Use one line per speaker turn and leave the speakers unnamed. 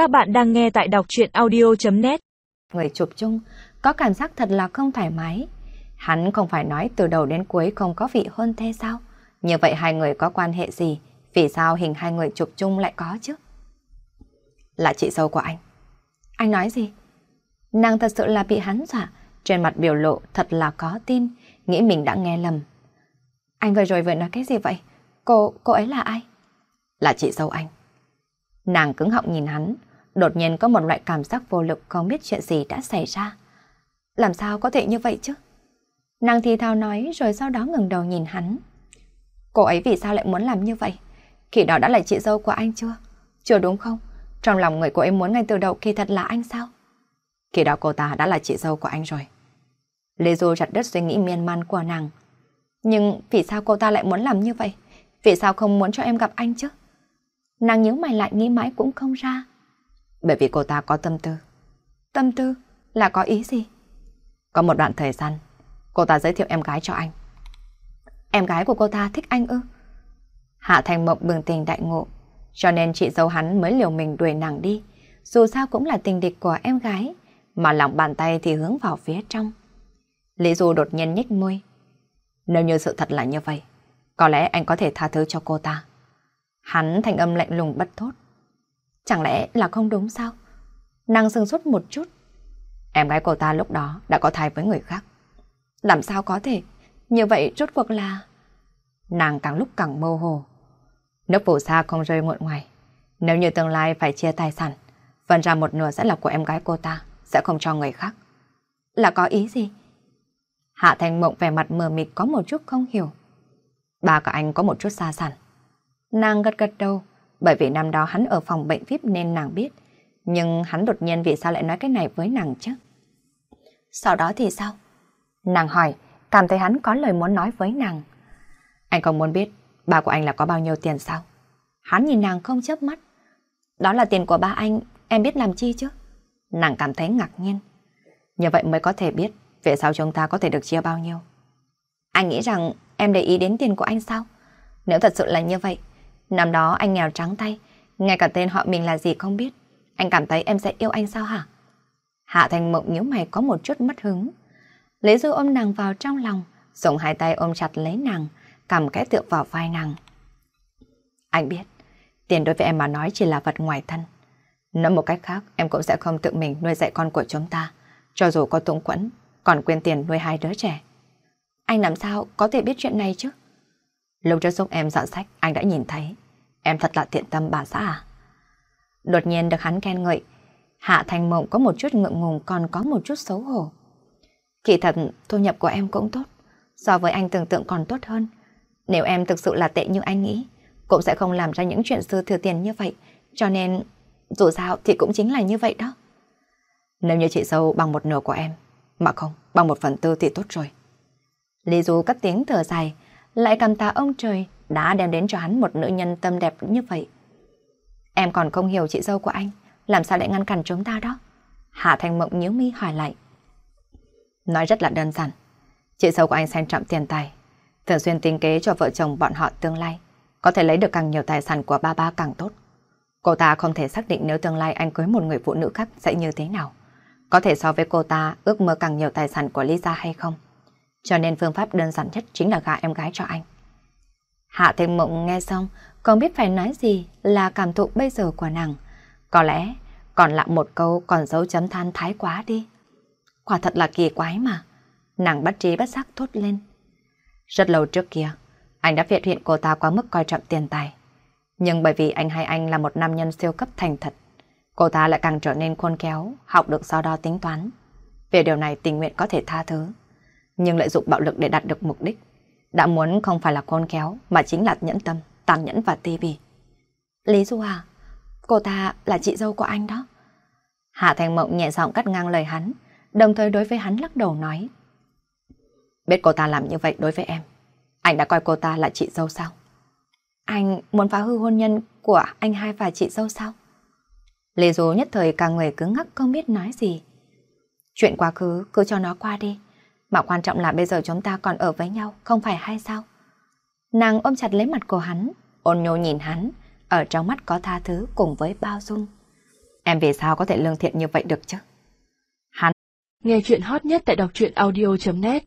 Các bạn đang nghe tại đọc chuyện audio.net
Người chụp chung có cảm giác thật là không thoải mái. Hắn không phải nói từ đầu đến cuối không có vị hôn thê sao? Như vậy hai người có quan hệ gì? Vì sao hình hai người chụp chung lại có chứ? Là chị dâu của anh. Anh nói gì? Nàng thật sự là bị hắn dọa. Trên mặt biểu lộ thật là có tin. Nghĩ mình đã nghe lầm. Anh vừa rồi vừa nói cái gì vậy? Cô, cô ấy là ai? Là chị dâu anh. Nàng cứng họng nhìn hắn, đột nhiên có một loại cảm giác vô lực không biết chuyện gì đã xảy ra. Làm sao có thể như vậy chứ? Nàng thì thào nói rồi sau đó ngừng đầu nhìn hắn. Cô ấy vì sao lại muốn làm như vậy? Khi đó đã là chị dâu của anh chưa? Chưa đúng không? Trong lòng người cô ấy muốn ngay từ đầu khi thật là anh sao? Khi đó cô ta đã là chị dâu của anh rồi. Lê Du chặt đất suy nghĩ miên man của nàng. Nhưng vì sao cô ta lại muốn làm như vậy? Vì sao không muốn cho em gặp anh chứ? Nàng nhớ mày lại nghĩ mãi cũng không ra. Bởi vì cô ta có tâm tư. Tâm tư? Là có ý gì? Có một đoạn thời gian, cô ta giới thiệu em gái cho anh. Em gái của cô ta thích anh ư? Hạ Thành Mộng bừng tình đại ngộ, cho nên chị dâu hắn mới liều mình đuổi nàng đi. Dù sao cũng là tình địch của em gái, mà lòng bàn tay thì hướng vào phía trong. Lý Du đột nhiên nhếch môi. Nếu như sự thật là như vậy, có lẽ anh có thể tha thứ cho cô ta. Hắn thành âm lạnh lùng bất thốt. Chẳng lẽ là không đúng sao? Nàng sừng sốt một chút. Em gái cô ta lúc đó đã có thai với người khác. Làm sao có thể? Như vậy rốt cuộc là... Nàng càng lúc càng mơ hồ. Nước phù sa không rơi muộn ngoài. Nếu như tương lai phải chia tài sản, phần ra một nửa sẽ là của em gái cô ta, sẽ không cho người khác. Là có ý gì? Hạ Thành Mộng vẻ mặt mờ mịt có một chút không hiểu. bà cả anh có một chút xa sản. Nàng gật gật đầu, bởi vì năm đó hắn ở phòng bệnh VIP nên nàng biết. Nhưng hắn đột nhiên vì sao lại nói cái này với nàng chứ? Sau đó thì sao? Nàng hỏi, cảm thấy hắn có lời muốn nói với nàng. Anh không muốn biết ba của anh là có bao nhiêu tiền sao? Hắn nhìn nàng không chớp mắt. Đó là tiền của ba anh, em biết làm chi chứ? Nàng cảm thấy ngạc nhiên. Như vậy mới có thể biết về sao chúng ta có thể được chia bao nhiêu. Anh nghĩ rằng em để ý đến tiền của anh sao? Nếu thật sự là như vậy, Năm đó anh nghèo trắng tay, ngay cả tên họ mình là gì không biết. Anh cảm thấy em sẽ yêu anh sao hả? Hạ Thành Mộng nhíu mày có một chút mất hứng. Lý Du ôm nàng vào trong lòng, dùng hai tay ôm chặt lấy nàng, cầm cái tựa vào vai nàng. Anh biết, tiền đối với em mà nói chỉ là vật ngoài thân. Nói một cách khác, em cũng sẽ không tự mình nuôi dạy con của chúng ta, cho dù có túng quẫn, còn quên tiền nuôi hai đứa trẻ. Anh làm sao có thể biết chuyện này chứ? Lúc trước giúp em dọn sách, anh đã nhìn thấy. Em thật là thiện tâm bà xã à? Đột nhiên được hắn khen ngợi, Hạ Thành Mộng có một chút ngượng ngùng còn có một chút xấu hổ. Kỳ thật, thu nhập của em cũng tốt, so với anh tưởng tượng còn tốt hơn. Nếu em thực sự là tệ như anh nghĩ, cũng sẽ không làm ra những chuyện dư thừa tiền như vậy, cho nên dù sao thì cũng chính là như vậy đó. Nếu như chị sâu bằng một nửa của em, mà không, bằng một phần tư thì tốt rồi. Lý Du cất tiếng thở dài, lại cảm tạ ông trời đã đem đến cho hắn một nữ nhân tâm đẹp như vậy. Em còn không hiểu chị dâu của anh, làm sao lại ngăn cản chúng ta đó? Hạ Thành Mộng nhíu mi hỏi lại. Nói rất là đơn giản, chị dâu của anh xem trọng tiền tài, thường xuyên tính kế cho vợ chồng bọn họ tương lai, có thể lấy được càng nhiều tài sản của ba ba càng tốt. Cô ta không thể xác định nếu tương lai anh cưới một người phụ nữ khác sẽ như thế nào. Có thể so với cô ta ước mơ càng nhiều tài sản của Lisa hay không? Cho nên phương pháp đơn giản nhất chính là gả em gái cho anh. Hạ Thiên Mộng nghe xong, còn biết phải nói gì là cảm thụ bây giờ của nàng. Có lẽ còn lại một câu còn dấu chấm than thái quá đi. Quả thật là kỳ quái mà. Nàng bất trí bất giác thốt lên. Rất lâu trước kia, anh đã phát hiện cô ta quá mức coi trọng tiền tài. Nhưng bởi vì anh hay anh là một nam nhân siêu cấp thành thật, cô ta lại càng trở nên khôn khéo, học được so đo tính toán. Về điều này tình nguyện có thể tha thứ nhưng lợi dụng bạo lực để đạt được mục đích. Đã muốn không phải là khôn khéo, mà chính là nhẫn tâm, tàn nhẫn và tê bì. Lý Du à, cô ta là chị dâu của anh đó. Hạ Thành Mộng nhẹ giọng cắt ngang lời hắn, đồng thời đối với hắn lắc đầu nói. Biết cô ta làm như vậy đối với em, anh đã coi cô ta là chị dâu sao? Anh muốn phá hư hôn nhân của anh hai và chị dâu sao? Lý Du nhất thời cả người cứng ngắc không biết nói gì. Chuyện quá khứ cứ cho nó qua đi. Mà quan trọng là bây giờ chúng ta còn ở với nhau, không phải hay sao? Nàng ôm chặt lấy mặt của hắn, ôn nhô nhìn hắn, ở trong mắt có tha thứ cùng với bao dung. Em vì sao có thể lương thiện như vậy được chứ?
Hắn Nghe chuyện hot nhất tại đọc truyện audio.net